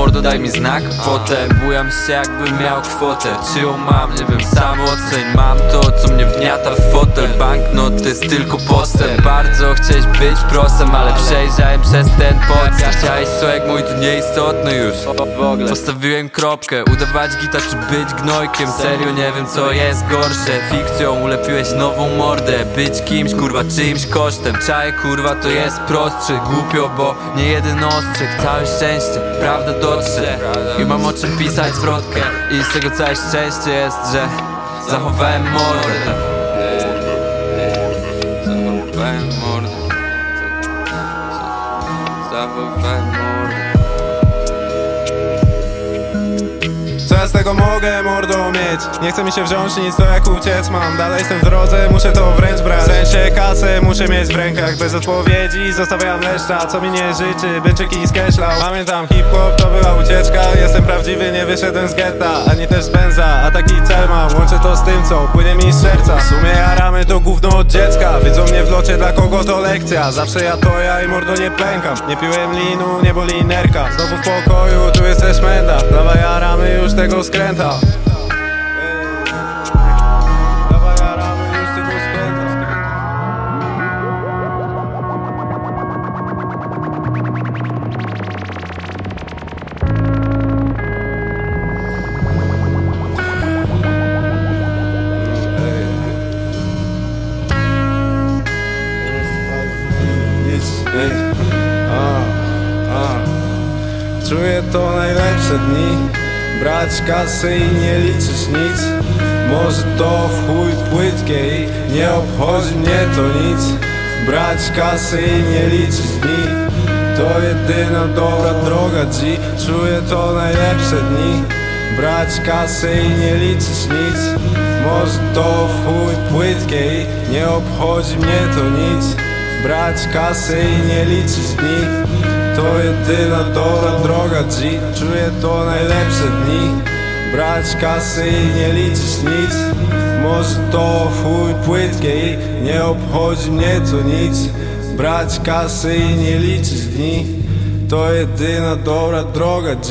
mordo daj mi znak. Potem bujam się jakbym miał kwotę. Czy ją mam, nie wiem, sam oceń. Mam to, co mnie wgniata w fotel. Banknot to jest tylko postęp Bardzo chciałeś być prosem Ale przejrzałem przez ten podstęp Chciałeś jak mój to nieistotny już. Postawiłem kropkę Udawać gita czy być gnojkiem. Serio nie wiem co jest gorsze. Fikcją ulepiłeś nową mordę. Być kimś kurwa czyimś kosztem. Czaj kurwa to jest prostsze Głupio bo nie jeden ostrzyk Całe szczęście, prawda dotrze. I mam o czym pisać zwrotkę. I z tego całe szczęście jest, że Zachowałem mordę Zachowałem mordę. Co ja z tego mogę mordą mieć? Nie chce mi się wziąć nic to jak uciec mam. Dalej jestem w drodze, muszę to wręcz brać. W sensie kasę muszę mieć w rękach Bez odpowiedzi zostawiam leszcza Co mi nie życzy, byczyki skreślał. Pamiętam hip-hop to była ucieczka. Jestem prawdziwy, nie wyszedłem z getta Ani też z benza, a taki cel mam Łączę to z tym co płynie mi z serca. W sumie jaramy to gówno od dziecka. Widzą mnie w locie, dla kogo to lekcja? Zawsze ja to ja i mordo nie pękam. Nie piłem linu, nie boli nerka Znowu w pokoju, tu jest też menda. Dawaj jaramy już tego skręta Czuję to najlepsze dni. Brać kasę i nie liczyć nic. Może to w chuj płytkiej. Nie obchodzi mnie to nic. Brać kasę i nie liczyć dni. To jedyna dobra droga G. Czuję to najlepsze dni. Brać kasę i nie liczyć nic. Może to w chuj płytkiej. Nie obchodzi mnie to nic. Brać kasę i nie liczyć dni To jedyna dobra droga G. Czuję to najlepsze dni. Brać kasę i nie liczyć nic. Może to chuj płytkiej Nie obchodzi mnie to nic. Brać kasę i nie liczyć dni. To jedyna dobra droga G